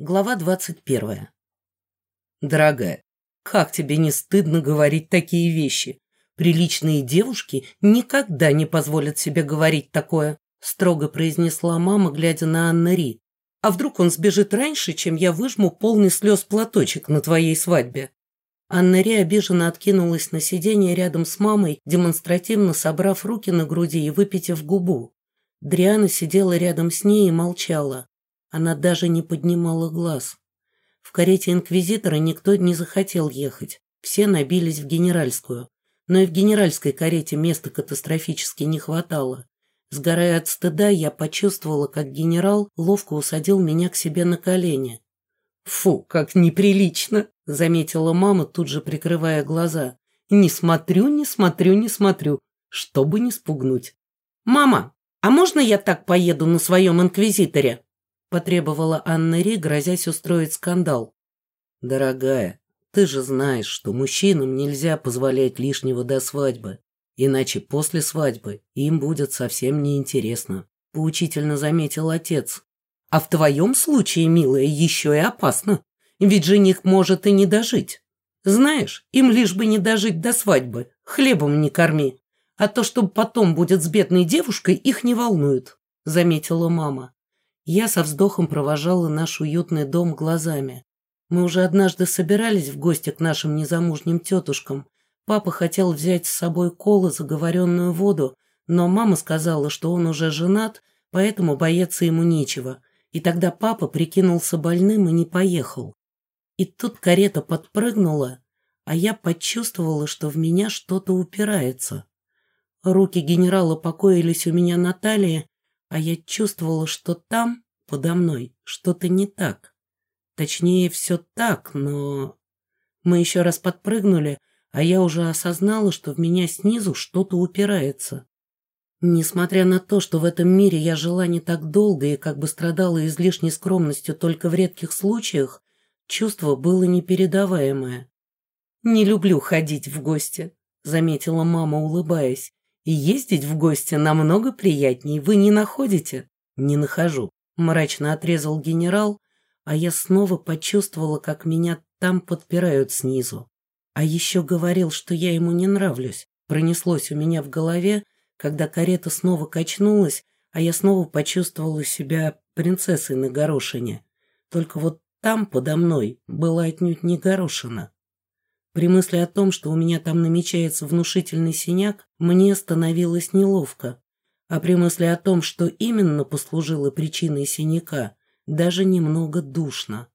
Глава двадцать первая. Дорогая, как тебе не стыдно говорить такие вещи? Приличные девушки никогда не позволят себе говорить такое, строго произнесла мама, глядя на Анна Ри. А вдруг он сбежит раньше, чем я выжму полный слез платочек на твоей свадьбе? Анна Ри обиженно откинулась на сиденье рядом с мамой, демонстративно собрав руки на груди и выпитив губу. Дриана сидела рядом с ней и молчала. Она даже не поднимала глаз. В карете инквизитора никто не захотел ехать. Все набились в генеральскую. Но и в генеральской карете места катастрофически не хватало. Сгорая от стыда, я почувствовала, как генерал ловко усадил меня к себе на колени. «Фу, как неприлично!» — заметила мама, тут же прикрывая глаза. «Не смотрю, не смотрю, не смотрю, чтобы не спугнуть». «Мама, а можно я так поеду на своем инквизиторе?» Потребовала Анна Ри, грозясь устроить скандал. «Дорогая, ты же знаешь, что мужчинам нельзя позволять лишнего до свадьбы, иначе после свадьбы им будет совсем неинтересно», — поучительно заметил отец. «А в твоем случае, милая, еще и опасно, ведь жених может и не дожить. Знаешь, им лишь бы не дожить до свадьбы, хлебом не корми, а то, что потом будет с бедной девушкой, их не волнует», — заметила мама. Я со вздохом провожала наш уютный дом глазами. Мы уже однажды собирались в гости к нашим незамужним тетушкам. Папа хотел взять с собой колы, заговоренную воду, но мама сказала, что он уже женат, поэтому бояться ему нечего. И тогда папа прикинулся больным и не поехал. И тут карета подпрыгнула, а я почувствовала, что в меня что-то упирается. Руки генерала покоились у меня на талии, а я чувствовала, что там, подо мной, что-то не так. Точнее, все так, но... Мы еще раз подпрыгнули, а я уже осознала, что в меня снизу что-то упирается. Несмотря на то, что в этом мире я жила не так долго и как бы страдала излишней скромностью только в редких случаях, чувство было непередаваемое. «Не люблю ходить в гости», — заметила мама, улыбаясь. И ездить в гости намного приятней, вы не находите? Не нахожу. Мрачно отрезал генерал, а я снова почувствовала, как меня там подпирают снизу. А еще говорил, что я ему не нравлюсь. Пронеслось у меня в голове, когда карета снова качнулась, а я снова почувствовала себя принцессой на горошине. Только вот там, подо мной, была отнюдь не горошина. При мысли о том, что у меня там намечается внушительный синяк, мне становилось неловко. А при мысли о том, что именно послужило причиной синяка, даже немного душно.